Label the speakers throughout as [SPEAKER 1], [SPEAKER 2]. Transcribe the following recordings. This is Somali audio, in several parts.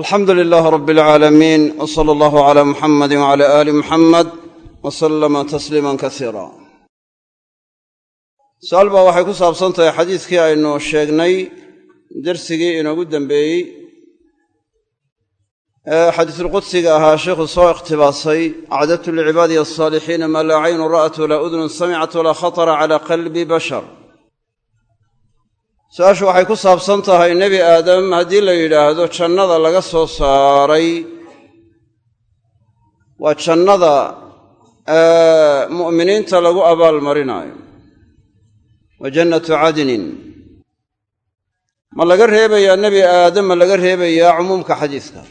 [SPEAKER 1] alxamdu lilaahi rabbi alcaalamiin w sala allahu calaa muxamadi wcala aali muxamed wa sallama tasliiman kasiira su'aal baa waxay ku saabsan tahay xadiiskii aynu sheegnay dersigii inoogu dembeeyey ee xadiisulqudsiga ahaa sheikhu soo ikhtibaasay acdadtu licibaadihi alsaalixiina maa laa caynu ra'at walaa udnun samicat walaa khatara cala qalbi bashar su'aashu waxay ku saabsan tahay nebi aadam haddii la yidhaahdo jannada laga soo saaray. Waa jannada mu'miniinta lagu abaalmarinaayo wa jannatu cadnin. Ma laga reebayaa nebi aadam ma laga reebayaa cumuumka xadiiska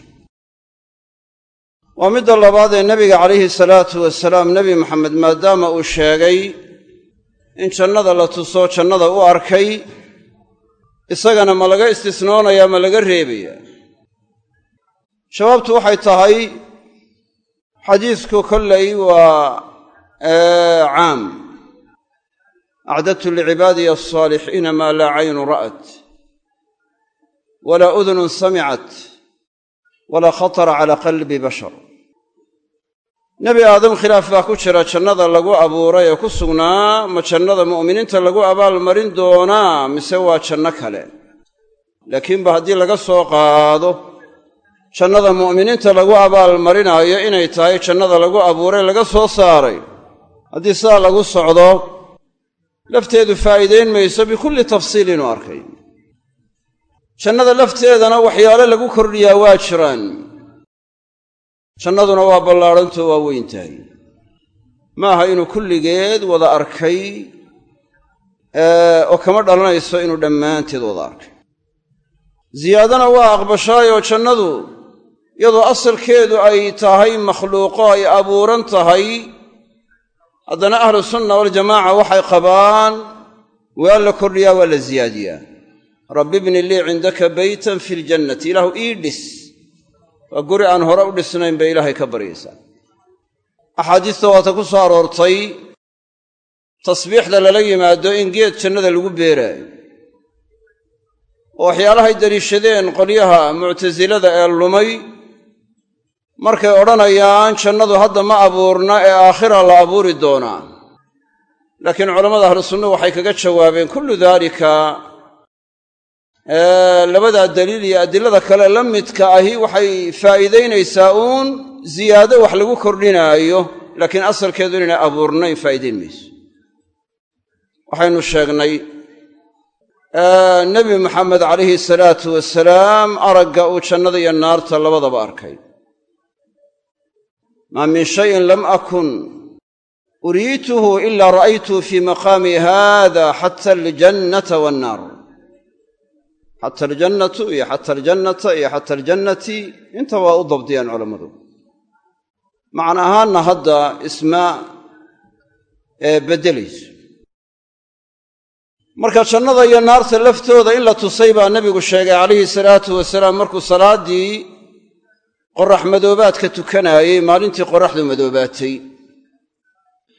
[SPEAKER 1] waa midda labaad ee nebiga calayhi salaatu wasalaam nebi maxamed maadaama uu sheegay in jannada la tuso jannada u arkay isagana ma laga istisnoonayaa ma laga reebayaa jawaabtu waxay tahay xadiisku kollay waa caam. Acdadtu licibaadiya alsaalixiina maa laa caynu ra'at walaa udunun samicat walaa khatara calaa qalbi bashar nebi aadam khilaaf baa ku jira jannada lagu abuuray ee ku sugnaa ma jannada mu'miniinta lagu abaalmarin doonaa mise waa janno kale? Laakiinba haddii laga soo qaado jannada mu'miniinta lagu abaalmarinaayo inay tahay jannada lagu abuuray laga soo saaray. Haddii sidaa lagu socdo lafteedu faa'iidayn mayso bikulli tafsiil inuu arkay jannada lafteedana waxyaale lagu kordhiyaa waa jiraan jannaduna waa ballaadhantoo waa weyn tahay ma aha inuu kulligeed wada arkay oo kama dhalanayso inuu dhammaanteed wada arkay. Ziyaadana waa aqbashaayoo jannadu iyadoo asalkeedu ay tahay makhluuqo ay abuuran tahay. Haddana ahlu sunna waljamaaca waxay qabaan waa la kordhiyaa waa la ziyaadiyaa. Rabbi bni lii cindaka beytan fi ljannati ilaahu ii dhis waa guri aan hore u dhisnayn bay ilaahay ka baryaysaa axaadiista waata ku soo aroortay tasbiixda lala yimaado in geed jannada lagu beeraayo. Oo waxyaalahay deliishadeen qolyaha muctasilada ee lumay markay odhanayaan jannadu hadda ma abuurna ee aakhira la abuuri doonaa. Laakiin culammada ahlu sunnuhu waxay kaga jawaabeen kullu daalika labadaa daliil iyo adilada kale la midka ahi waxay faa'iidaynaysaa uun ziyaado wax lagu kordhinaayo laakiin asalkeedu inaynay abuurnayn faa'iidayn mayso. Waxaynu sheegnay nebi maxamed calayhi salaatu wasalaam aragga uu jannada iyo naarta labadaba arkay. Maa min shayin lam akun uriituhu ilaa ra'aytuhu fii maqaami haada xata aljannata wannaar xata aljannatu iyo xata aljannata iyo xata aljannati inta waa u dabdiyaan culammadu macna ahaanna hadda isma beddelayso marka jannada iyo naarta laftooda in la tusay baa nebigu sheegay calayhi salaatu wasalaam markuu salaaddii qorax madoobaadka tukanaayey maalintii qoraxdu madoobaatay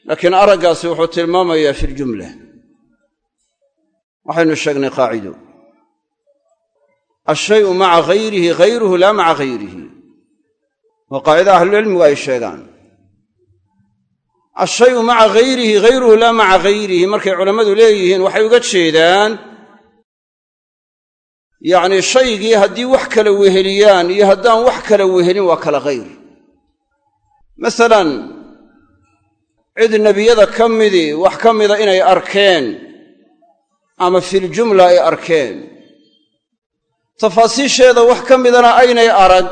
[SPEAKER 1] laakiin araggaasi wuxuu tilmaamayaa fi ljumla waxaynu sheegnay qaacido alshayu maca hayrihi hayruhu laa maca hayrihi waa qaacida ahlucilmigu ay sheegaan alshayu maca hayrihi hayruhu laa maca hayrihi markay culammadu leeyihiin waxay uga jeedaan yacnii shaygii haddii wax kala weheliyaan iyo haddaan wax kala wehelin waa kala hayr masalan cid nebiyada ka midii wax ka mida inay arkeen ama filjumla ay arkeen tafaasiisheeda wax ka midana aynay arag.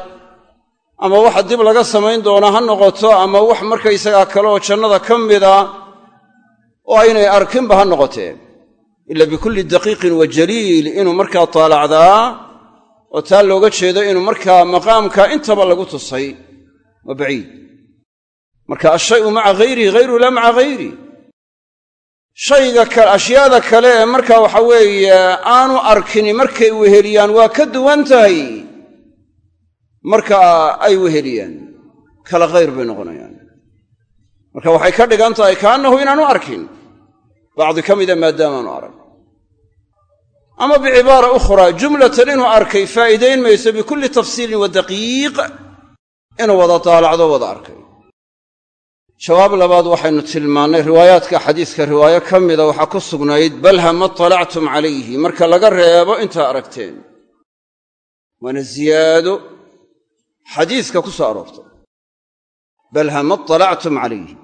[SPEAKER 1] Ama waxa dib laga samayn doonaa ha noqoto ama wax markaysagaa kale oo jannada ka mida oo aynay arkinba ha noqotee ila bikulli daqiiqin wa jaliil inuu markaa taalacdaa oo taa looga jeedo inuu markaa maqaamka intaba lagu tusay. Waa baciid. Marka alshayu maca hayrihi hayruhu laa maca hayri shayga kale ashyaada kale ee markaa waxa weeye aanu arkini markay weheliyaan waa ka duwan tahay. Marka ay weheliyaan kala khayr bay noqonayaan. Marka waxay ka dhigan tahay kaannahu inaanu arkin. Bacdi ka mida maadaamaanu arag. Ama bicibaara ukhraa jumlatan inuu arkay faa'iidayn mayso bikulli tafsiilin wa daqiiq. Inuu wada daalacdo wada arkay jawaab labaad waxaynu tilmaannay riwaayaadka xadiiska riwaayo ka mida waxaa ku sugnayd bal hama talactum calayhi. Marka laga reebo intaa aragteen. Waana ziyaado xadiiska ku soo aroortay. Bal hama talactum calayhi.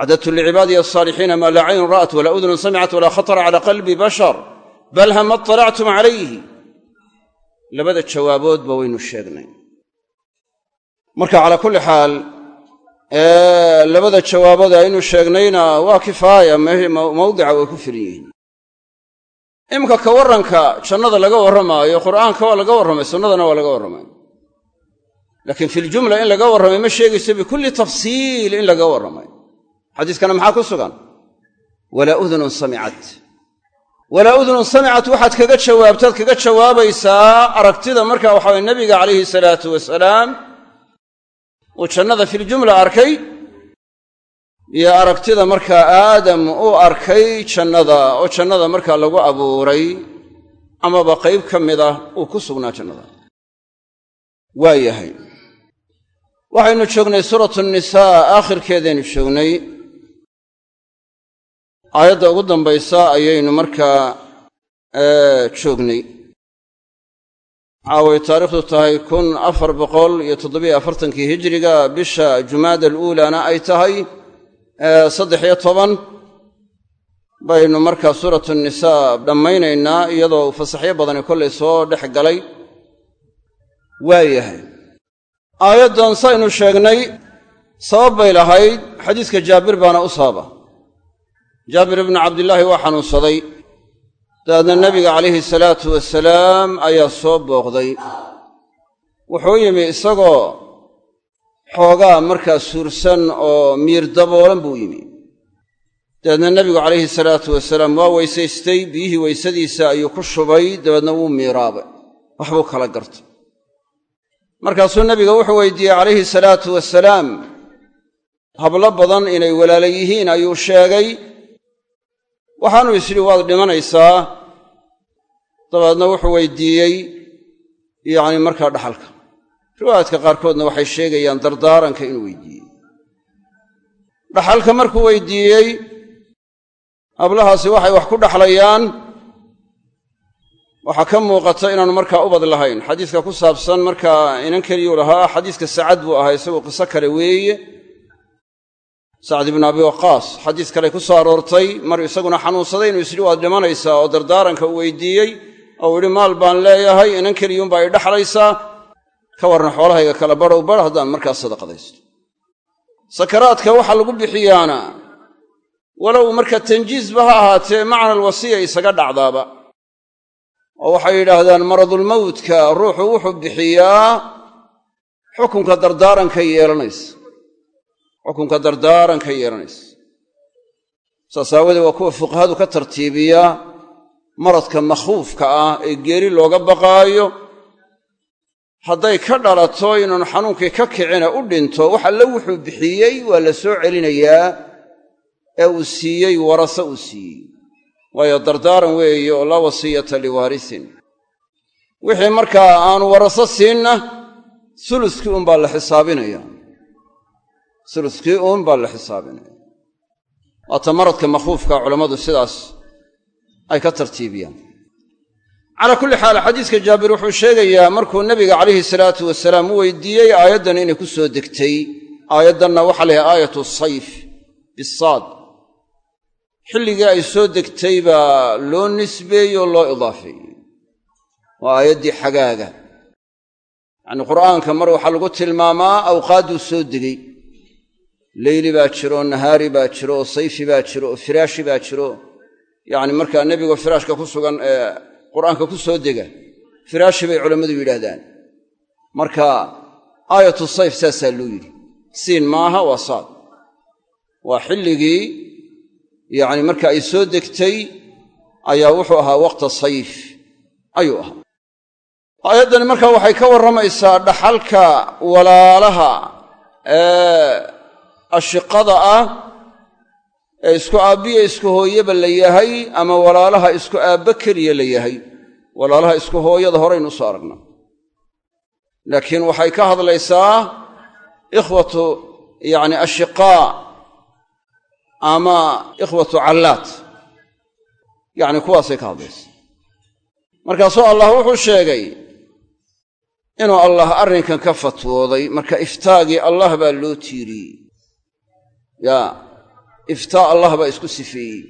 [SPEAKER 1] Acdadtu licibaadiya asaalixiina maa laa caynun ra'at walaa udunun samicat walaa khatara calaa qalbi bashar. Bal hama talactum calayhi. Labada jawaaboodba waynu sheegnay. Marka calaa kulli xaal labada jawaabood aynu sheegnayna waa kifaaya mawdica way ku filan yihiin. Iminka ka warranka jannada laga warramaayo qur'aanka waa laga warramay sunnadana waa laga warramay. Laakiin filjumla in laga warramay ma sheegayso bikulli tafsiil in laga warramay. Xadiiskana maxaa ku sugan? Walaa udunun samicat walaa udunun samicat waxaad kaga jawaabtaad kaga jawaabaysaa aragtida marka waxaway nebiga calayhi salaatu wasalaam uu jannada filjumla arkay iyo aragtida markaa aadam uu arkay jannada oo jannada markaa lagu abuuray amaba qayb ka mid ah uu ku sugnaa jannada. Waa yahay waxaynu joognay suuratu nisaa aakhirkeedaynu joognay. Aayadda ugu dambaysa ayaynu markaa joognay caaway taariikhdu tahay kun afar boqol iyo toddobiyo afartankii hijiriga bisha jumaada aluulaana ay tahay saddex iyo toban. Baynu markaa suuratu nisaa dhammaynaynaa iyadoo fasaxyo badani kollay soo dhex galay. Waa yahay. Aayaddan saynu sheegnay sabab bay lahayd xadiiska jaabir baana u sababa jaabir ibnu cabdillaahi waa xanuunsaday dabeedna nebiga calayhi salaatu wasalaam ayaa soo booqday. Wuxuu yimi isagoo xoogaa markaa suursan oo miir daboolan buu yimi. Dabeedna nebigu calayhi salaatu wasalaam waa weysaystay biyihii weysadiisa ayuu ku shubay dabeedna wuu miiraabay. Waxbuu kala gartay. Markaasuu nebiga wuxuu weydiiyey calayhi salaatu wasalaam hablo badan inay walaala yihiin ayuu sheegay waxaanuu isyidhi waad dhimanaysaa. Dabeedna wuxuu weydiiyey yacni markaa dhaxalka. Riwaayaadka qaarkoodna waxay sheegayaan dardaaranka inuu weydiiyey. Dhaxalka markuu weydiiyey hablahaasi waxay wax ku dhaxlayaan waxaa ka muuqata inaanu markaa ubad lahayn. Xadiiska ku saabsan markaa inan keliyuu lahaa. Xadiiska sacad buu ahaa isagoo qiso kale weeye sacd ibnu abi waqaas xadiis kale ku soo aroortay mar isaguna xanuunsaday inuu isyidhi waad dhimanaysaa oo dardaaranka u weydiiyey oo uu yidhi maal baan leeyahay inan keliyuunbaa i dhexlaysaa ka warran xoolahayga kala badhow badh haddaan markaas sadaqadaysto. Sakaraadka waxaa lagu bixiyaana walow marka tanjiisba ha ahaatee macna alwasiya isaga dhacdaaba. Oo waxay yidhaahdaan maradulmawtka ruuxu wuxuu bixiyaa xukunka dardaaranka yeelanaysa xukunka dardaaranka yeelanaysa. Saas aawadee waa kuwa fuqahadu ka tartiibiya maradka makhuufka ah ee geeri looga baqaayo. Hadday ka dhalato inuun xanuunkii ka kicina u dhinto wax alle wuxuu bixiyey waa la soo celinayaa ee uu siiyey warase uu siiyey. Waayo dardaaran weeye oo laa wasiyata liwaarisin. Wixii markaa aanu waraso siinna suluskii uunbaa la xisaabinaya suluskii uun baa la xisaabinaya. Waata maradka makhuufka culammadu sidaas ay ka tartiibiyaan. Calaa kulli xaal xadiiska jaabir wuxuu sheegayaa markuu nebiga calayhi salaatu wasalaam u weydiiyey aayaddan inay ku soo degtay aayaddanna waxaa la yhahay aayatu sayf bisaad. Xilligii ay soo degtay baa loo nisbeeyey oo loo idaafeeyey. Waa aayaddii xagaaga. Yacnii qur'aanka mar waxaa lagu tilmaamaa awqaadduu soo degey leyli baa jiro nahaari baa jiro sayfi baa jiro firaashi baa jiro. Yacni markaa nebigoo firaashka ku sugan ee qur'aanka ku soo dega firaashi bay culammadu yidhaahdaan. Marka aayatu sayf saasaa loo yidhi. Siin maaha waa saad. Waa xilligii yacni marka ay soo degtay ayaa wuxuu ahaa waqta sayf. Ayuu ahaa. Aayaddani marka waxay ka warramaysaa dhaxalka walaalaha ee ashiqada ah ee isku aabbiya isku hooyeba la yahay ama walaalaha isku aabbe keliya la yahay. Walaalaha isku hooyada horaynu soo aragna laakiin waxay ka hadlaysaa ikhwatu yacni ashiqaa ama ikhwatu callaat. Yacni kuwaasay ka hadlaysaa markaasuu allah wuxuu sheegay inuu allah arrinkan ka fatwooday. Marka iftaagii allah baa loo tiiriyey yaa iftaa allah baa isku sifeeyey.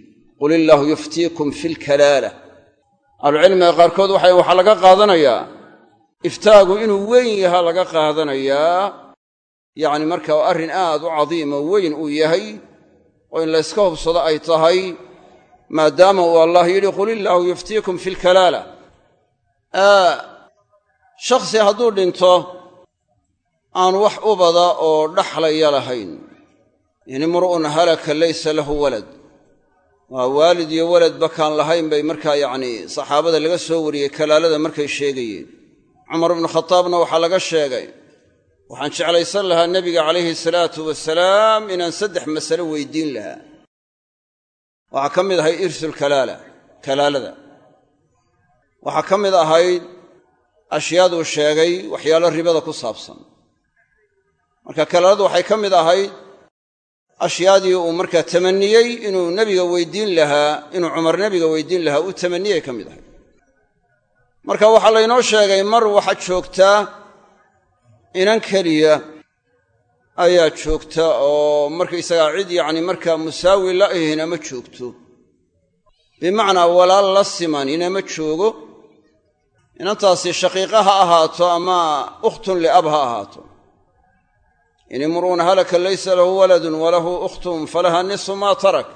[SPEAKER 1] Qul illaahu yuftiikum fi lkalaala ahlucilmiga qaarkood waxay waxaa laga qaadanayaa iftaagu inuu weyn yahaa laga qaadanayaa. Yacni marka arrin aad u cadiima weyn uu yahay oo in layska hubsado ay tahay maadaama uu allah yidhi qul illaahu yuftiikum fi lkalaala shakhsi hadduu dhinto aan wax ubada oo dhaxlaya lahayn in imru'un halaka laysa lahu walad. Waa waalid iyo waladba kaan lahayn bay markaa yacnii saxaabada laga soo wariyey kalaalada markay sheegayeen. Cumar ibnu khataabna waxaa laga sheegay waxaan jeclaysan lahaa nebiga calayhi salaatu wasalaam inaan saddex masale weydiin lahaa. Waxaa ka mid ahayd irsulkalaala kalaalada. Waxaa ka mid ahayd ashyaaduu sheegay waxyaalo ribada ku saabsan. Marka kalaaladu waxay ka mid ahayd ashyaadii uu markaa tamaniyey inuu nebiga weydiin lahaa inuu cumar nebiga weydiin lahaa uu tamaniyey ka mid ahayd marka waxaa laynoo sheegay mar waxa joogtaa inan keliya ayaa joogta oo markaysagaa cid yacni markaa musaawi la ahina ma joogto. Bimacnaa walaal la siman inama joogo. Inantaasi shaqiiqa ha ahaato ama ukhtun liab ha ahaato in imru'un halaka laysa lahu waladun walahu ukhtun falaha nisfu maa tarak.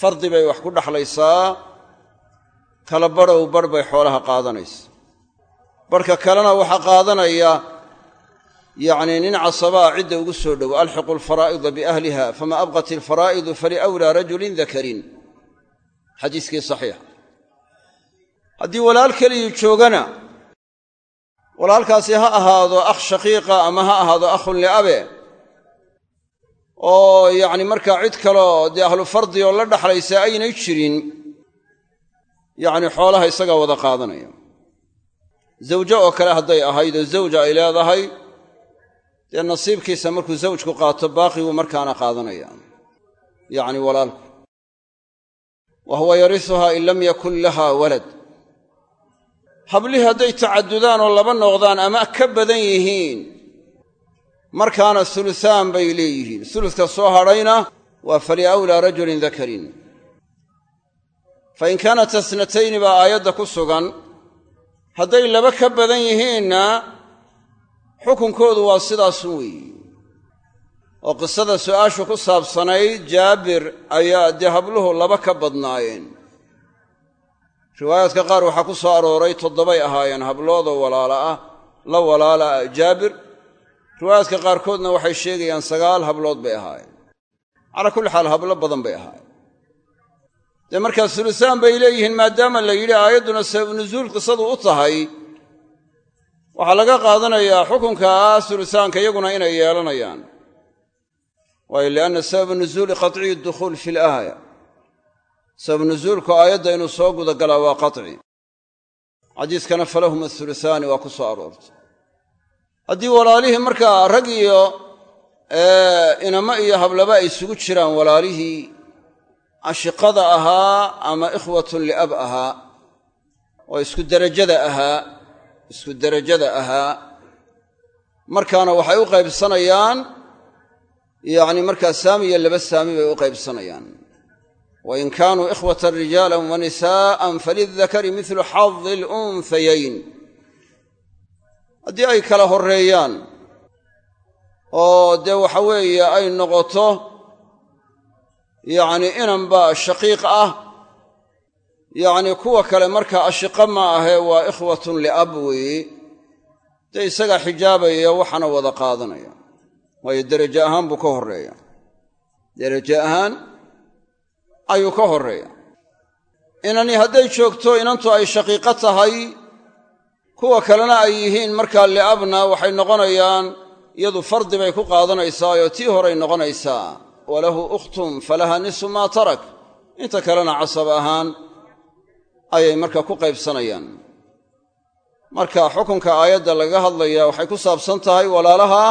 [SPEAKER 1] Fardi bay wax ku dhaxlaysaa kala badhow badh bay xoolaha qaadanaysa barhka kalena waxaa qaadanaya yacnii nin casabaa cidda ugu soo dhow alxiqu alfaraa'ida biahliha fama abqat ilfaraa'idu faliawlaa rajulin dakarin xadiiskii saxiixa haddii walaal keligii joogana walaalkaasi ha ahaado akh shaqiiqa ama ha ahaado akhun liabe oo yacni markaa cid kaleo dee ahlu fardi oo la dhaxlaysa aynay jirin yacni xoolaha isagaa wada qaadanaya. Zawjo oo kale hadday ahayd oo zawja ay leedahay dee nasiibkiisa markuu zawjku qaato baaqiguu markaana qaadanaya. Yacni walaalku wa huwa yarisuhaa in lam yakun laha walad. Hablihii hadday tacadudaan oo laba noqdaan ama ka badan yihiin markaana sulusaan bay leeyihiin. Suluska soo hadhayna waa faliawlaa rajulin dakarin fa in kaanat asnatayni baa aayadda ku sugan hadday laba ka badan yihiinna xukunkoodu waa sidaasun weeyi. Oo qisada su'aashu ku saabsanayd jaabir ayaa dee habluhu laba ka badnaayeen. Riwaayaadka qaar waxaa ku soo arooray toddobay ahaayeen habloodoo walaala ah la walaala ah. Jaabir riwaayaadka qaarkoodna waxay sheegayaan sagaal hablood bay ahaayeen. Calaa kulli xaal hablo badan bay ahaayeen. Dee markaa sulusaan bay leeyihiin maadaama la yidhi aayadduna sabab nusuul qisadu u tahay waxaa laga qaadanayaa xukunkaa sulusaanka iyaguna inay yeelanayaan. Waayo lianna sababa nusuuli qatciyu dukhuul fi laaya sabab nusuulku aayadda inuu soo gudagalaa waa qaci xadiiskana falahum athulusaani waa ku soo aroortay haddii walaalihii markaa rag iyo inamo iyo hablaba ay isugu jiraan walaalihii ashiqada ahaa ama ikhwatun liab ahaa oo isku derajada ahaa isku derajada ahaa. Markaana waxay u qaybsanayaan yacni markaa saami iyo laba saami bay u qaybsanayaan. Wain kaanuu ikhwatan rijaalan wa nisaa'an falildakari midlu xadi alunhayayn haddii ay kala horreeyaan oo dee waxa weeye ay noqoto yacni inanba shaqiiq ah yacni kuwa kale markaa ashiqa ma ahee waa ikhwatun liab weeye dee isagaa xijaabaya waxana wada qaadanaya. Waayo derajo ahaan buu ka horreeya. Derajo ahaan ayuu ka horreeya. Inani hadday joogto inantu ay shaqiiqo tahay kuwa kalena ay yihiin markaa li'abna waxay noqonayaan iyadu fardi bay ku qaadanaysaa oo tii horay noqonaysaa. Walahu ukhtun falaha nisfu maa tarak. Inta kalena casab ahaan ayay marka ku qaybsanayaan. Marka xukunka aayadda laga hadlaya waxay ku saabsan tahay walaalaha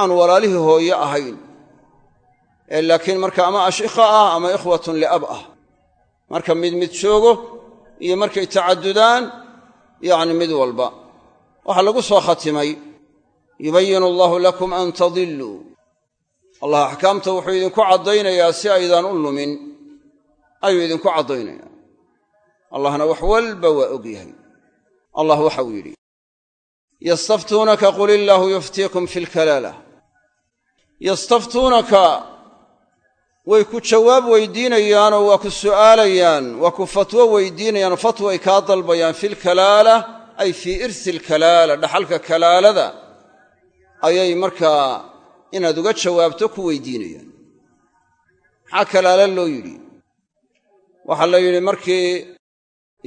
[SPEAKER 1] aan walaalihii hooye ahayn. Ee laakiin marka ama ashikha ah ama ikhwatun liab ah. Marka mid mid joogo iyo markay tacadudaan yacni mid walba. Waxaa lagu soo khatimay yubayinu allahu lakum an tadilluu. Allah axkaamta wuxuu idinku caddaynayaa si aydaan u lumin. Ayuu idinku caddaynayaa. Allahna wax walba waa og yahay. Allah waxa uu yidhi yastaftuunaka qul illaahu yuftiikum fi lkalaalah yastaftuunaka way ku jawaab weydiinayaanoo waa ku su'aalayaan waa ku fatwo weydiinayaan fatway kaa dalbayaan fi lkalaala ay fii irsi lkalaala dhaxalka kalaalada ayay markaa inaad uga jawaabto ku weydiinayaan. Maxaa kalaala loo yidhi? Waxaa la yidhi markii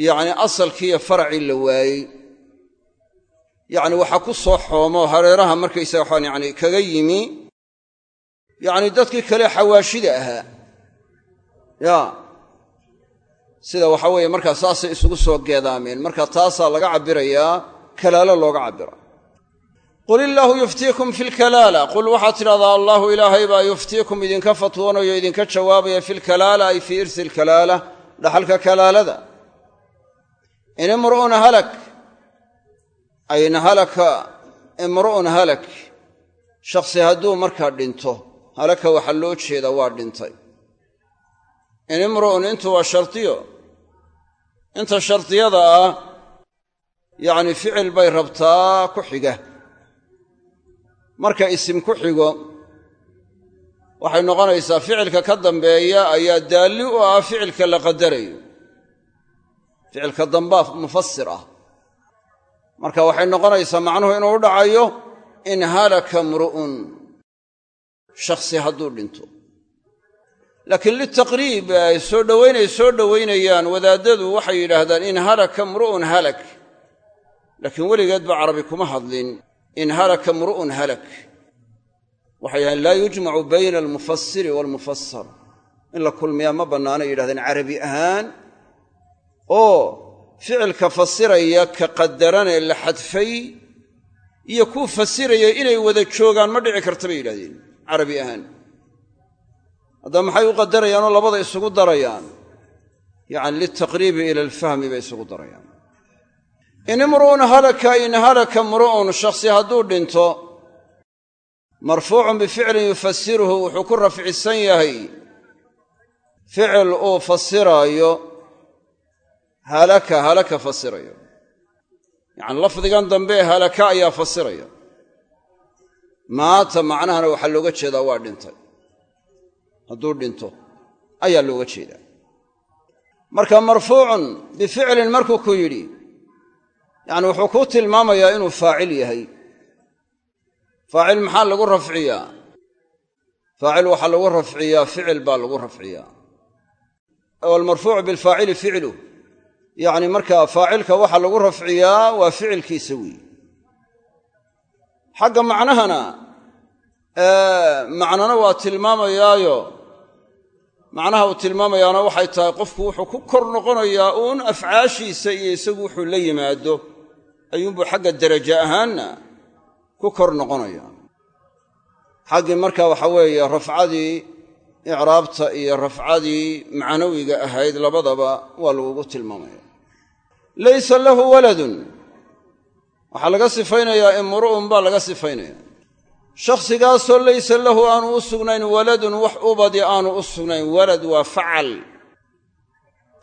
[SPEAKER 1] yacni asalkiiyo faracii la waayey yacni waxaa ku soo xoomo hareeraha markaysaga waxaan yacni kaga yimi yacni dadkii kale xawaashida ahaa. Yaa sida waxa weeye markaa saasay isugu soo geedaameen marka taasaa laga cabbirayaa kalaalo looga cabbira qul illaahu yuftiikum fi lkalaala qul waxaad tidhahdaa allaahu ilaahay baa yuftiikum idinka fatwoonayo idinka jawaabaya fi lkalaala ay fii irsi lkalaala dhaxalka kalaalada. In imru'un halak ayn halaka imru'un halak shakhsi hadduu markaa dhinto halaka waxaa loo jeedaa waa dhintay. In imru'un intu waa shardiyo inta shardiyada ah yacni ficil bay rabtaa ku xiga. Marka isim ku xigo waxay noqonaysaa ficilka ka dambeeya ayaa daalli u ah ficilka la qadarayo. Ficilka dambaa mufasir ah. Marka waxay noqonaysaa macnuhu inuu u dhacayo in halaka mru'un shakhsi hadduu dhinto. Laakiin litaqriib ay soo dhowaynay soo dhowaynayaan wadaaddadu waxay yidhaahdaan in halaka mru'un halak. Laakiin weligeed ba carabi kuma hadlin in halaka mru'un halak. Waxay yidhahdeen laa yujmacu bayna almufasiri waalmufasar in la kulmiyaa ma bannaanay yidhahdeen carabi ahaan oo ficilka fasiraya ka qadaranee la xadfay iyo kuu fasiraya inay wada joogaan ma dhici karta bay yidhahdeen carabi ahaan. Haddaba maxay u qadarayaanoo labada isugu darayaan? Yacni liltaqriibi ila alfahmi bay isugu darayaan. In imru'un halaka in halaka mru'un shakhsi hadduu dhinto marfuucun bificlin yufasiruhu wuxuu ku rafcisan yahay ficil uu fasiraayo halaka halaka fasirayo yacani lafdigan dambe halaka ayaa fasiraya maata macnahana waxaa looga jeedaa waa dhintay. Hadduu dhinto ayaa looga jeedaa. Marka marfuucun bificlin markuu ku yidhi yacni wuxuu kuu tilmaamayaa inuu faacil yahay. Faacil maxaa lagu rafciyaa? Faacil waxaa lagu rafciyaa ficil baa lagu rafciyaa. Walmarfuucu bilfaacili ficlu. Yacni markaa faacilka waxaa lagu rafciyaa waa ficilkiisa weeye xagga macnahana macnana waa tilmaamayaayo. Macnaha uu tilmaamayaana waxay tahay qofku wuxuu ku kor noqonayaa uun afcaashiisa iyo isagu wuxuu la yimaado. Ayuunbuu xagga deraja ahaanna ku kor noqonaya xaggii marka waxa weeye rafcadii icraabta iyo rafcadii macnawiga ahayd labadaba waa lagugu tilmaamaya laysa lahu waladun waxaa laga sifaynayaa imru'un baa laga sifaynaya shakhsigaasoo laysa lahu aanu u sugnayn waladun wax ubadi aanu u sugnayn. Walad waa facal.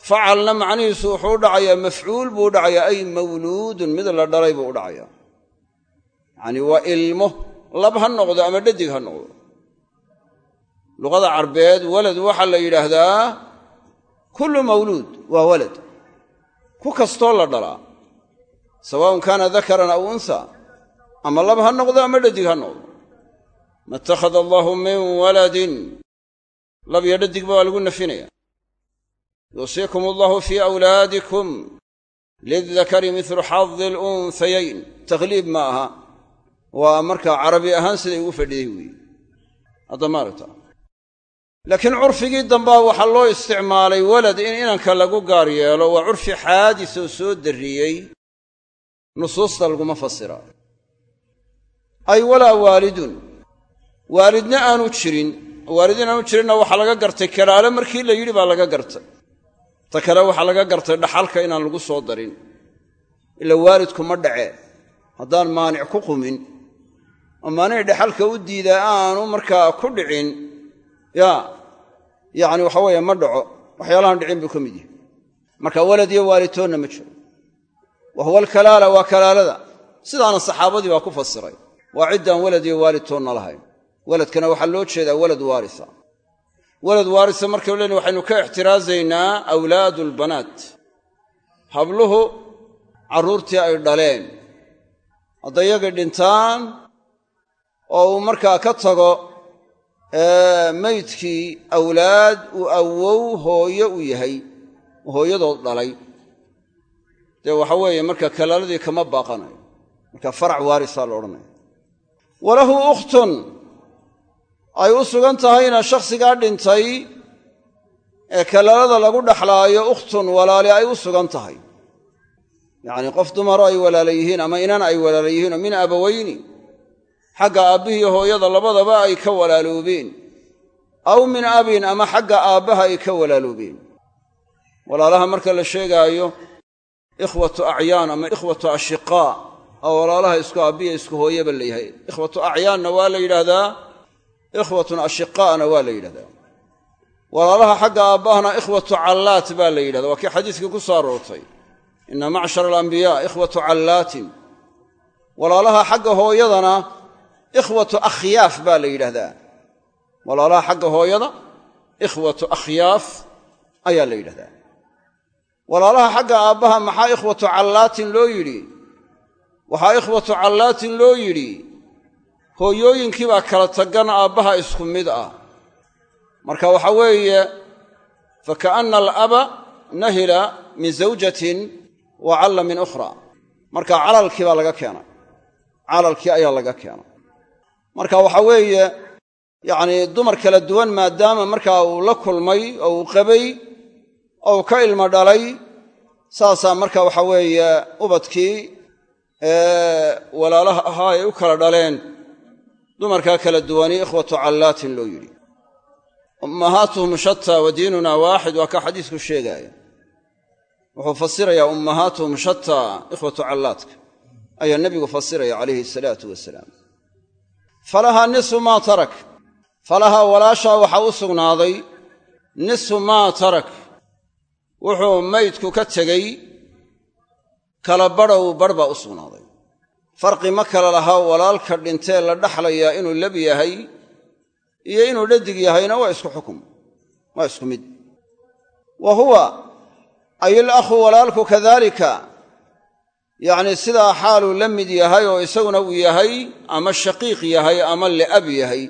[SPEAKER 1] Facalna macnihiisu wuxuu u dhacayaa mafcuul buu u dhacayaa ay mawluudun mid la dhalay buu u dhacayaa. Yacanii waa ilmo lab ha noqdo ama dhadig ha noqdo. Luqada carbeed walad waxaa la yidhaahdaa kullu mawluud waa walad. Ku kastoo la dhalaa sawaa'un kaana dakaran aw unha ama lab ha noqdo ama dhadig ha noqdo. Ma ittakhada allaahu min waladin. Lab iyo dhadigba waa lagu nafinaya. Yuusiikum allahu fii awlaadikum lildakari midlu xadi alunhayayn takhliib ma aha. Waa markaa carabi ahaan siday ugu fadhiyey weeye hadda maaragta. Laakiin curfigii dambaa waxaa loo isticmaalay walad in inanka lagu gaar yeelo. Waa curfi xaadis oo soo darriyey nusuusta laguma fasira. Ay walaa waalidun. Waalidna aanu jirin. Waalid aanu jirinna waxaa laga gartay kalaale markii la yidhi baa laga gartay. Ta kale waxaa laga gartay dhaxalka inaan lagu soo darin. Ila waalidku ma dhace. Haddaan maanic ku qumin. Oo maanic dhaxalka u diidaa aanu markaa ku dhicin. Yaa yacni waxa weeye ma dhaco. Waxyaalahan dhicin buu ka mid yahay. Marka walad iyo waalidtoonna ma jiro wa huwa alkalaala waa kalaalada sidaana saxaabadii baa ku fasiray waa ciddaan walad iyo waalidtoonna lahayn waladkana waxaa loo jeedaa walad waarisa walad waarisa markaynu leena waxaynu ka ixtiraasaynaa awlaadu albanaat habluhu carruurtii ay dhaleen hadday yagii dhintaan oo uu markaa ka tago maydkii awlaad uu awow hooyo u yahay hooyadood dhalay dee waxa weeye marka kalaaladii kama baaqanayo. Marka farac waarisaa la odhanaya walahu ukhtun. Ay u sugan tahayna shakhsigaa dhintay ee kalaalada lagu dhaxlaayo ukhtun walaali ay u sugan tahay. Yacnii qof dumaro ay walaala yihiin ama inan ay walaala yihiin oo min abawayni xagga aabbihiiyo hooyada labadaba ay ka walaaloobeen. Aw min abin ama xagga aabbaha ay ka walaaloobeen. Walaalaha marka la sheegaayo ikhwatu acyaan ama ikhwatu ashiqaa oo walaalaha isku aabbiya isku hooyaba la yahay ikhwatu acyaanna waa la yidhaahdaa ikhwatun ashiqaa'na waa la yidhahdaa walaalaha xagga aabbahana ikhwatu callaat baa la yidhahda waa kii xadiiskii ku soo aroortay. Inna macshara alambiyaa ikhwatu callaatin. Walaalaha xagga hooyadana ikhwatu akhyaaf baa la yidhahdaa walaalaha xagga hooyada ikhwatu akhyaaf ayaa la yidhahdaa walaalaha xagga aabbaha maxaa ikhwatu callaatin loo yidhi? Waxaa ikhwatu callaatin loo yidhi? Hooyooyinkii baa kala tagan aabbaha isku mid ah. Marka waxaa weeye fa ka'anna alaba nahila min zawjatin wa calla min ukhra. Marka calalkii baa laga keenay. Calalkii ayaa laga keenay. Marka waxaa weeye yacnii dumar kala duwan maadaama markaa uu la kulmay oo uu qabay oo ka ilmo dhalay saasaa marka waxaa weeye ubadkii walaalaha ahaa ay u kala dhaleen. Dumarkaa kala duwani ikhwatu callaatin loo yidhi. Ummahaatuhum shataa wa diinuna waaxid waa ka xadiisku sheegaaya wuxuu fasirayaa ummahaatuhum shataa ikhwatu callaadka ayaa nebigu fasiraya calayhi salaatu wasalaam. Falahaa nisfu maa tarak. Falahaa walaashaa waxaa u sugnaaday nisfu maa tarak wuxuu maydku ka tegey kala badhow badh baa u sugnaaday. Farqi ma kala laha walaalka dhintee la dhaxlayaa inuu lab yahay iyo inuu dhadig yahayna waa isku xukum waa isku mid. Wa huwa ay ilakhu walaalku kadaalika yacnii sidaa xaaluu la mid yahay oo isaguna uu yahay ama shaqiiq yahay ama li'ab yahay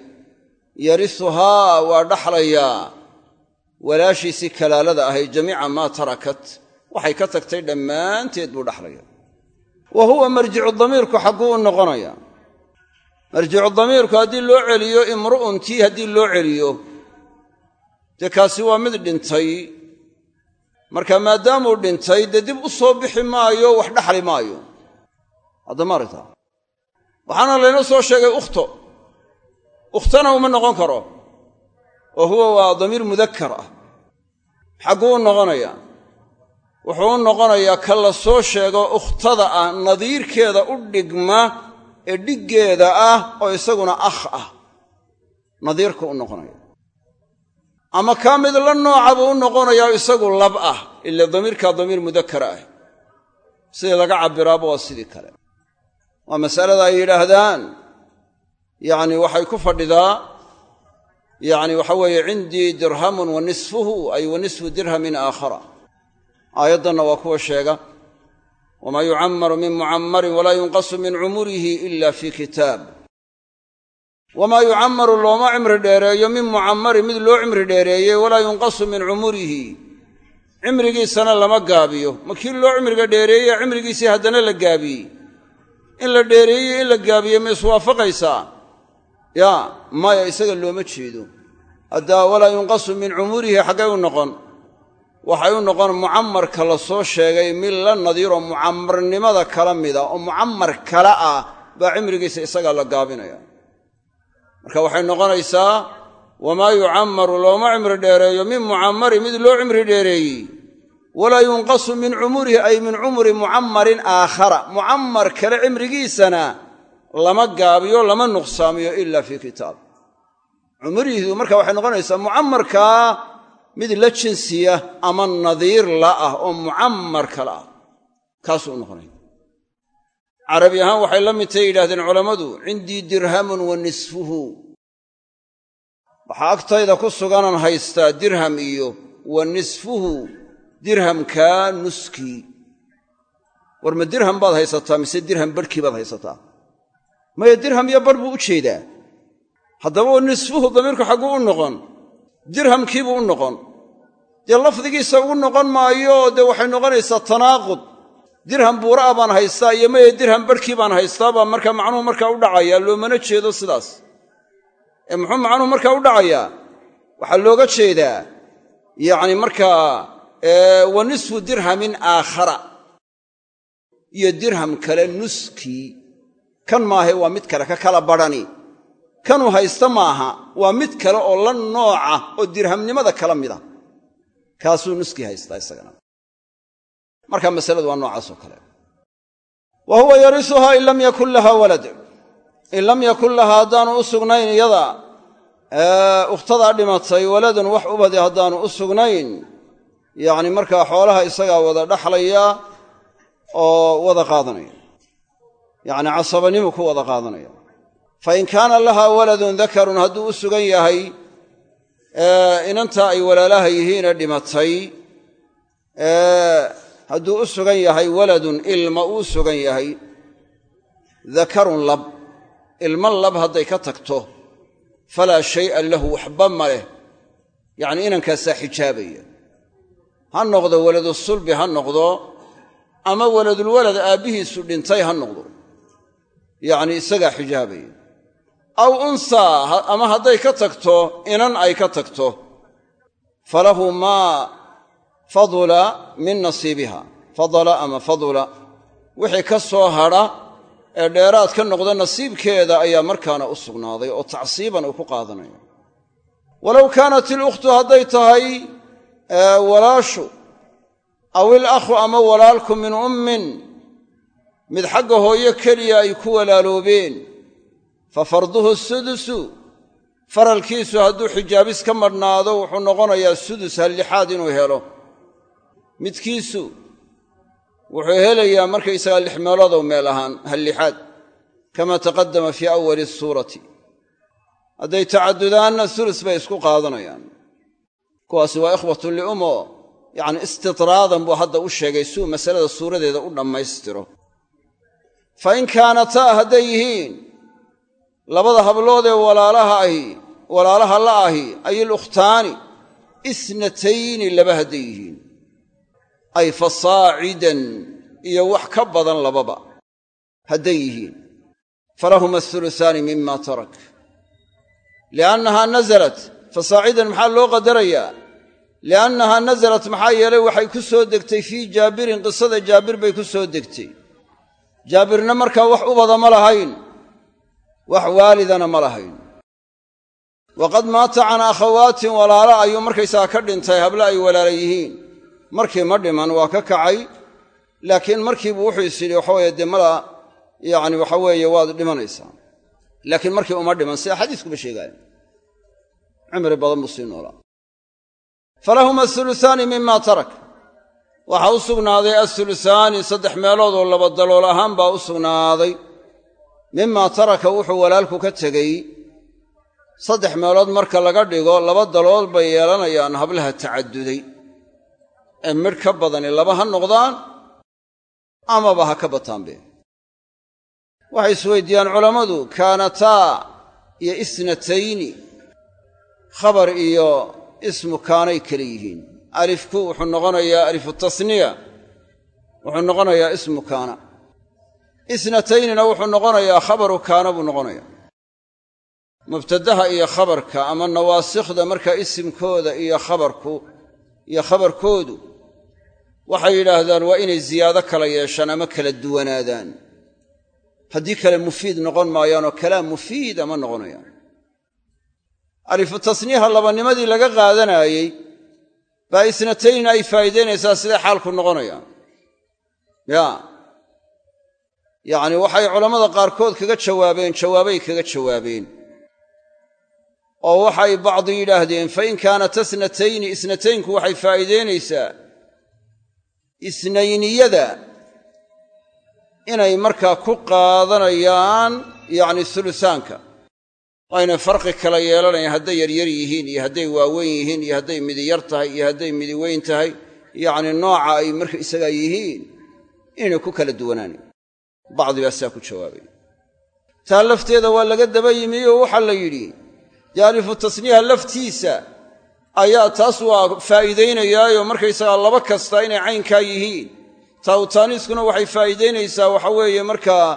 [SPEAKER 1] yarisuhaa waa dhaxlayaa walaashiisii kalaalada ahay jamiica maa tarakat waxay ka tagtay dhammaanteed buu dhaxlaya. Wa huwa marjicu damiirku xagguu u noqonaya. Marjicu damiirku haddii loo celiyo imru'un tii haddii loo celiyo dee kaasi waa mid dhintay. Marka maadaamuu dhintay dee dib u soo bixi maayo wax dhaxli maayo. Haddama aragtaa? Waxaana laynoo soo sheegay ukhto. Ukhtana uma noqon karo oo huwa waa damiir mudakkar ah. Xagguu u noqonayaa. Wuxuu u noqonayaa ka la soo sheego ukhtada ah nadiirkeeda u dhigma ee dhiggeeda ah oo isaguna akh ah. Nadiirku u noqonaya. Ama kaa mid la nooca buu u noqonayaa isagu lab ah ila damiirkaa damiir mudakkara ah. Sidii laga cabbiraaba waa sidii kale. Waa masalada ay yidhaahdaan. Yacni waxay ku fadhidaa yacni waxa weeye cindii dirhamun wa nisfuhu ay wa nisfu dirhamin aakhara. Aayaddanna waa kuwa sheega wamaa yucammaru min mucammarin walaa yunqasu min cumurihi ila fii kitaab. Wamaa yucammaru looma cimri dheereeyo min mucammarin mid loo cimri dheereeyey walaa yunqasu min cumurihi cimrigiisana lama gaabiyo. Ma kii loo cimriga dheereeyey cimrigiisii haddana la gaabiyey. In la dheereeyey in la gaabiyey ma iswaafaqaysaa yaa maya isaga looma jeedo. Haddaa walaa yunqasu min cumurihi xaggay u noqon. Waxay u noqon mucammarka la soo sheegay mid la nadiiroo mucammarnimada kala mida oo mucammar kale ah baa cimrigiisa isagaa la gaabinaya. Marka waxay noqonaysaa wamaa yucammaru looma cimri dheereeyo min mucammari mid loo cimri dheereeyey. Walaa yunqasu min cumurihi ay min cumri mucammarin aakhara. Mucammar kale cimrigiisana lama gaabiyo lama nuqsaamiyo ila fii kitaab. Cumrihiidu marka waxay noqonaysaa mucammarkaa mid la jinsiya ama nadiir la ah oo mucammar kale ah. Kaasuu noqonaya carabi ahaan waxay la midtay yidhahdeen culammadu cindii dirhamun wa nisfuhu. Waxaa agtayda ku suganaan haystaa dirham iyo wa nisfuhu dirhamkaa nuskii war ma dirham baad haysataa mise dirham barhkii baad haysataa maya dirham iyo barh buu u jeedaa. Haddaba wa nisfuhu damiirku xagguu u noqon dirhamkiibuu u noqon. Dee lafdigiisa ugu noqon maayo dee waxay noqonaysaa tanaaqud. Dirham buura'a baan haystaa iyo maya dirham barhkii baan haystaa baa markaa macnuhu markaa u dhacayaa loomana jeedo sidaas. Ee muxuu macnuhu markaa u dhacayaa? Waxaa looga jeedaa yacni markaa wa nisfu dirhamin aakhara. Iyo dirham kale nuskii kan maahe waa mid kale ka kala badhani kanuu haysta maaha waa mid kale oo la nooca oo dirhamnimada kala mida. Kaasuu nuskii haystaa isagana. Marka masaladu waa noocaasoo kale. Wa huwa yarisuhaa in lam yakun laha walad. In lam yakun lahaa haddaanu u sugnayn iyada ukhtadaa dhimatay waladun wax ubadi haddaanu u sugnayn yacni markaa xoolaha isagaa wada dhaxlaya oo wada qaadanaya yacni casabanimu ku wada qaadanaya. Fa in kaana lahaa waladun dakarun hadduu u sugan yahay inantaa ay walaalaha yihiine dhimatay hadduu u sugan yahay waladun ilma uu sugan yahay dakarun lab ilma lab hadday ka tagto falaa shay'a lahu waxba ma leh. Yacnii inankaasaa xijaabaya. Ha noqdo waladu sulbi ha noqdo ama waladulwalad aabbihiisu dhintay ha noqdo yacnii isagaa xijaabaya aw unsaa ama hadday ka tagto inan ay ka tagto. Falahu maa fadula min nasiibiha. Fadala ama fadula. Wixii ka soo hadha ee dheeraad ka noqda nasiibkeeda ayaa markaana u sugnaaday oo tacsiiban uu ku qaadanaya walow kaanat ilukhtu hadday tahay walaashu aw ilakhu ama walaalku min ummin mid xagga hooyo keliya ay ku walaaloobeen. Fa farduhu sudusu faralkiisu hadduu xijaabis ka madhnaado wuxuu noqonayaa sudus hallixaad inuu helo. Midkiisu wuxuu helayaa markaysagaa lix meelodow meel ahaan hallixaad kama taqaddama fii awali suurati. Hadday tacadudaanna sulus bay isku qaadanayaan. Kuwaasi waa ikhwatun liumo yacni istidraadan buu hadda u sheegay suu masalada suuradeeda u dhammaystiro fa in kaanataa hadday yihiin labada hablood ee walaalaha ahi walaalaha la ahi ay ilukhtaani isnatayni laba hadday yihiin ay fasaacidan iyo wax ka badan lababa hadday yihiin falahuma athuluthaani mima tarak liannahaa nasalat fasaacidan maxaa loo qadarayaa liannahaa nasalat maxaa yeelay waxay ku soo degtay fii jaabirin qisada jaabir bay ku soo degtay jaabirna markaa wax ubada ma lahayn. Wax waalidana ma lahayn. Waqad maata can akhawaatin walaalo ayuu markaysaga ka dhintay hable ay walaala yihiin. Markii ma dhiman waa ka kacay laakiin markiibuu wuxuu is yidhi waxaweeye dee mala yacni waxa weeye waad dhimanaysaa. Laakiin markii uma dhiman sida xadiiskuba sheegaaya cimri badan buu sii noolaa. Falahuma athuluthaani mima tarak waxaa u sugnaaday athuluthaani saddex meelood oo laba dalool ahaan baa u sugnaaday. Mimaa taraka wuxuu walaalku ka tegey saddex meelood marka laga dhigo laba dalool bay yeelanayaan hablaha tacaduday ee midh ka badani laba ha noqdaan amaba ha ka bataanbe waxay isweydiiyaan culammadu kaanataa iyo isnatayni. Khabar iyo ismu kaanay kale yihiin alifku wuxuu noqonayaa alifu tasniya wuxuu noqonayaa ismu kaana. Isnataynina wuxuu noqonayaa khabaru kaana buu noqonayaa. Mubtadaha iyo khabarka ama nawaasikhda markaa isimkooda iyo khabarku iyo khabarkoodu waxay yidhaahdaan waa inay ziyaado kala yeeshaan ama kala duwanaadaan. Haddii kale mufiid noqon maayaanoo kalaam mufiida ma noqonayaan. Alifu tasniiha labanimadii laga qaadanaayey baa isnatayn ay faa'iidaynaysaa siday xaalku noqonayaan ya. Yacni waxay culammada qaarkood kaga jawaabeen jawaabay kaga jawaabeen. Oo waxay bacdi yidhaahdeen fa in kaanat isnatayni isnataynku waxay faa'iidaynaysaa isnayniyada inay markaa ku qaadanayaan yacni sulusaanka aynay farqi kala yeelanayan hadday yaryar yihiin iyo hadday waaweyn yihiin iyo hadday midi yar tahay iyo hadday midi weyn tahay yacni nooca ay marka isagaa yihiin inay ku kala duwanaanayn bacdi baa saa ku jawaabay. Taa lafteeda waa laga daba yimi oo waxaa la yidhi dee alifu tasniiha laftiisa. Ayaa taas waa faa'iidaynayaayo markaysagaa laba kasta inay caynkaa yihiin. Taawtaaniiskuna waxay faa'iidaynaysaa waxa weeye markaa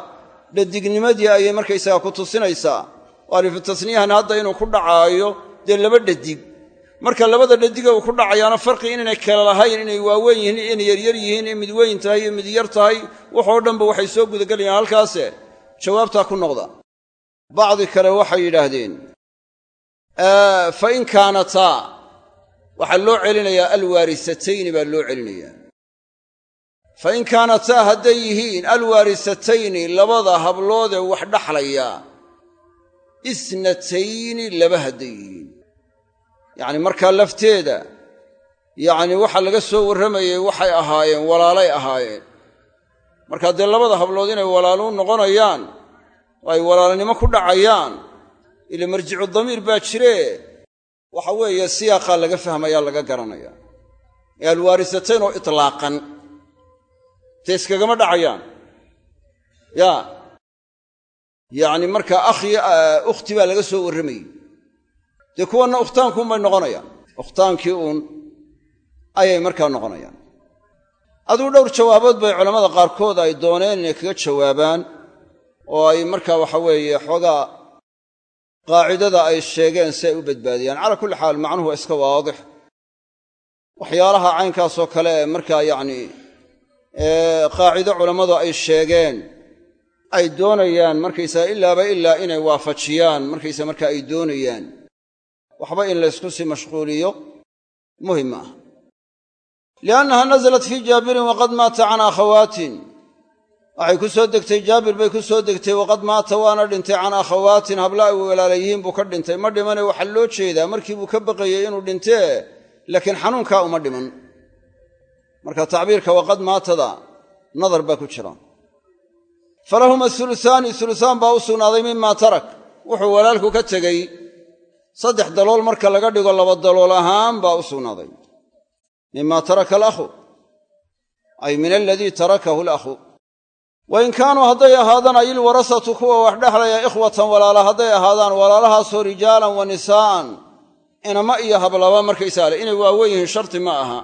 [SPEAKER 1] dhadignimadii ayay markaysagaa ku tusinaysaa oo alifu hadda inuu ku dhacaayo dee laba dhadig. Marka labada dhadiga uu ku dhacayaana farqi inaynay kala lahayn inay waaweyn yihiin inay yaryar yihiin in mid weyn tahay iyo mid yar tahay waxoo dhanba waxay soo gudagelayaan halkaase. Jawaabtaa ku noqda. Bacdi kale waxay yidhaahdeen fa in kaanataa waxaa loo celinayaa alwaarisatayni baa loo celinayaa. Fa in kaanataa hadday yihiin alwaarisatayni labada habloodee wax dhaxlaya isnatayni laba hadday yihiin yacni markaa lafteeda yacni waxa laga soo warramayey waxay ahaayeen walaalay ahaayeen. Markaa dee labada hablood inay walaalu noqonayaan oo ay walaalnimo ku dhacayaan ila marjicu damiir baa jiree waxa weeye siyaaqaa laga fahmayaa laga garanaya. Ee alwaarisatayn oo itlaaqan dee iskagama dhacayaan. Ya yacni markaa akhi ukhti baa laga soo warramayey dee kuwanna ukhtaankuunbay noqonayaan. Ukhtaankii uun ayay markaa noqonayaan. Aduu dhowr jawaabood bay culammada qaarkood ay dooneen inay kaga jawaabaan oo ay markaa waxa weeye xoogaa qaacidada ay sheegeen si ay u badbaadiyaan. Calaa kulli xaal macnuhu waa iska waadix. Waxyaalaha caynkaasoo kale ee markaa yacni qaacido culammadu ay sheegeen ay doonayaan markaysaga ilaaba ilaa inay waafajiyaan markaysa markaa ay doonayaan. Waxba in laysku sii mashquuliyo muhiim aha liannaha nasalat fii jaabirin waqad maata can akhawaatin. Waxay ku soo degtay jaabir bay ku soo degtay waqad maata waana dhintay can akhawaatin habla ay walaala yihiin buu ka dhintay. Ma dhimane waxaa loo jeedaa markii buu ka baqayey inuu dhintee laakiin xanuunkaa uma dhiman. Marka tacbiirka waqad maatada nadar baa ku jira falahuma ulusaani ulusaan baa u sugnaaday mimaa tarak. Wuxuu walaalku ka tegey saddex dalool marka laga dhigo laba dalool ahaan baa u sugnaaday. Mima taraka alakhu ay min aladii tarakahu alakhu. Wa in kaanuu hadday ahaadaan ay ilwarasatu kuwa wax dhexlaya ikhwatan walaala hadday ahaadaan walaalahaasoo rijaalan wa nisaa'an inama iyo hablaba markaysaale inay waawen yihiin sharti ma aha.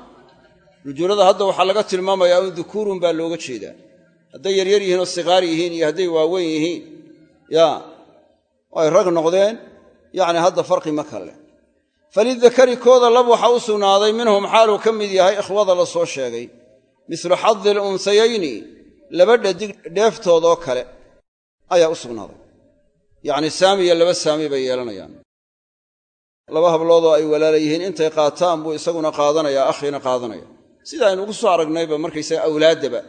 [SPEAKER 1] Rujuulada hadda waxaa laga tilmaamayaa in dukuurun baa looga jeedaa hadday yaryar yihiin oo sikaar yihiin iyo hadday waaweyn yihiin ya ay rag noqdeen yacni hadda farqi ma kale. Falidakari kooda lab waxaa u sugnaaday minhum xaaluu ka mid yahay ikhwada la soo sheegay mislu xadi alunsayayni laba dhadig dheeftood oo kale ayaa u sugnaaday. Yacni saamiya laba saami bay yeelanayaan. Laba habloodoo ay walaala yihiin intay qaataan buu isaguna qaadanayaa akhiina qaadanaya. Sida aynu ugu soo aragnayba markaysaga awlaaddaba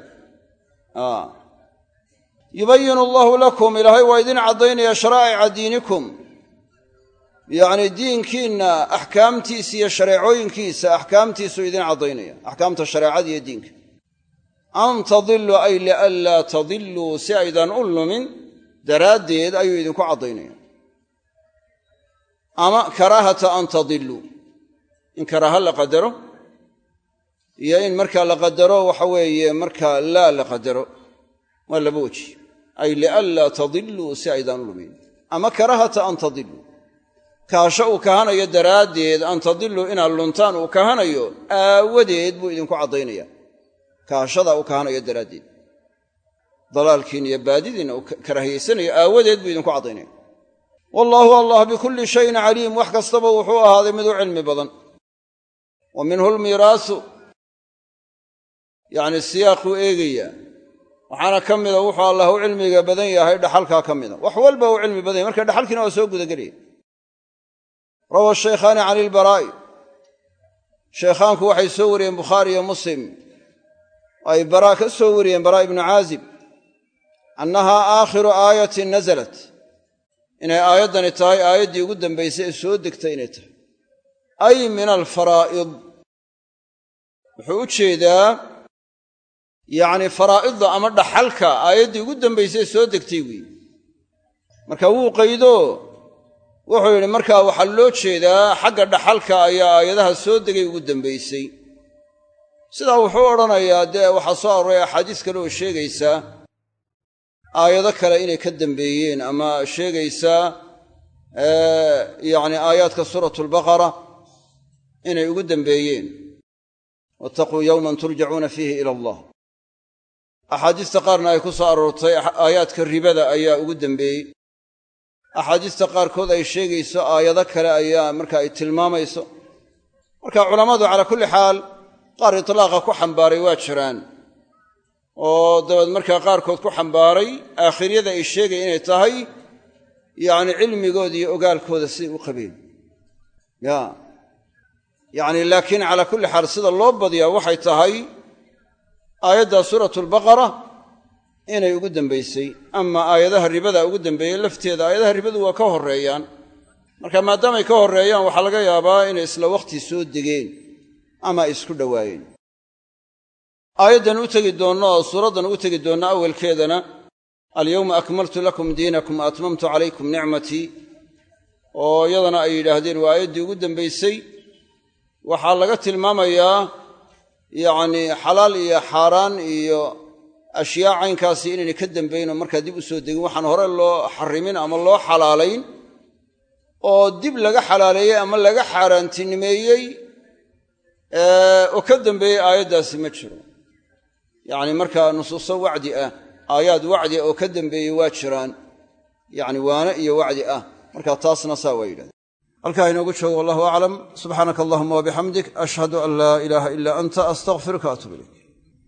[SPEAKER 1] yubayinu allahu lakum ilaahay waa idin caddaynaya sharaa'ica diinikum yacni diinkiinna axkaamtiisa iyo shareecooyinkiisa axkaamtiisuu idin caddaynaya axkaamta shareecada iyo diinka an tadiluu ay lianlaa tadiluu si aydan u lumin daraaddeed ayuu idinku caddaynaya ama karaahata an tadiluu in karaaha la qadaro iyo in markaa la qadaro waxa weeye markaa laa la qadaro waa laba weji. Ay lianlaa tadiluu si aydan u lumin. Ama karaahata an tadiluu kaasho uu kahanayo daraaddeed an tadiluu inaad luntaan uu kahanayo aawadeed buu idinku caddaynaya kaashada uu kahanayo daraaddeed. Dalaalkiinna iyo baadidiinna uu karaahiyaysanayo aawadeed buu idinku caddaynaya wallaahu allah bikulli shayin caliim. Wax kastaba wuxuu ahaaday mid u cilmi badan. Wa minhu lmiiraasu yacni siyaaquu eegaya. Waxaana ka mida wuxuu allah u cilmiga badan yahay dhaxalkaa ka mida. Wax walba u cilmi badan yahy marka dhaxalkiina waa soo gudagelaya. Rawa shaykhaani can ilbaraa'i shaykhaanku waxay soo wariyeen bukhaari iyo muslim. Ay baraa ka soo wariyeen baraa ibnu caazib. Annahaa aakhiru aayatin nasalat inay aayaddani tahay aayaddii ugu dambaysay ee soo degtay inay tahay. Ay min alfaraa'id wuxuu u jeedaa yacni faraa'idda ama dhaxalka aayaddii ugu dambaysay soo degtay weeye marka wuu qaydo wuxuu yidhi markaa waxaa loo jeedaa xagga dhaxalka ayaa aayadaha soo degay ugu dambaysay. Sidaa wuxuu odhanayaa dee waxaa soo arooray axaadiis kale oo sheegaysaa aayado kale inay ka dambeeyeen ama sheegaysaa yacni aayaadka suuratu albaqara inay ugu dambeeyeen. Wattaquu yowman turjacuuna fiihi ila allah axaadiista qaarna ay ku soo aroortay aayaadka ribada ayaa ugu dambeeyey. Axaadiista qaarkood ay sheegayso aayado kale ayaa marka ay tilmaamayso. Marka culammadu calaa kulli xaal qaar itlaaqa ku xambaaray waa jiraan. Oo dabeed markaa qaarkood ku xambaaray aakhiriyada ay sheegay inay tahay yacni cilmigooda iyo ogaalkooda siday u qabeen ya yacni laakiin calaa kulli xaal sida loo badiyaa waxay tahay aayadda suuratu albaqara inay ugu dambaysay. Ama aayadaha ribada ugu dambeeyey lafteeda aayadaha ribadu waa ka horreeyaan. Marka maadaamay ka horreeyaan waxaa laga yaabaa inay isla wakhti soo degeen ama ay isku dhowaayeen aayaddan u tegi doonno oo suuraddan u tegi doonno awalkeedana alyowma akmaltu lakum diinakum atmamtu calaykum nicmatii oo iyadana ay yidhaahdeen waa aayaddii ugu dambaysay. Waxaa laga tilmaamayaa yacnii xalaal iyo xaaraan iyo ashyaa caynkaasi inaynay ka dambaynoo markaa dib u soo degin. Waxaan hore loo xarimin ama loo xalaalayn oo dib laga xalaaleeyey ama laga xaaraantinimeeyey oo ka dambeeyey aayaddaasi ma jiro. Yacni markaa nusuuso wacdi ah aayaad wacdi ah oo ka dambeeyey waa jiraan. Yacni waane iyo wacdi ah. Marka taasna saa waa yidhahdeen halkaa inoogu joogo wallahu aclam. Subxaanaka allahuma wabixamdik ashhadu an laa ilaaha ilaa anta astaqfiruka atub ilayk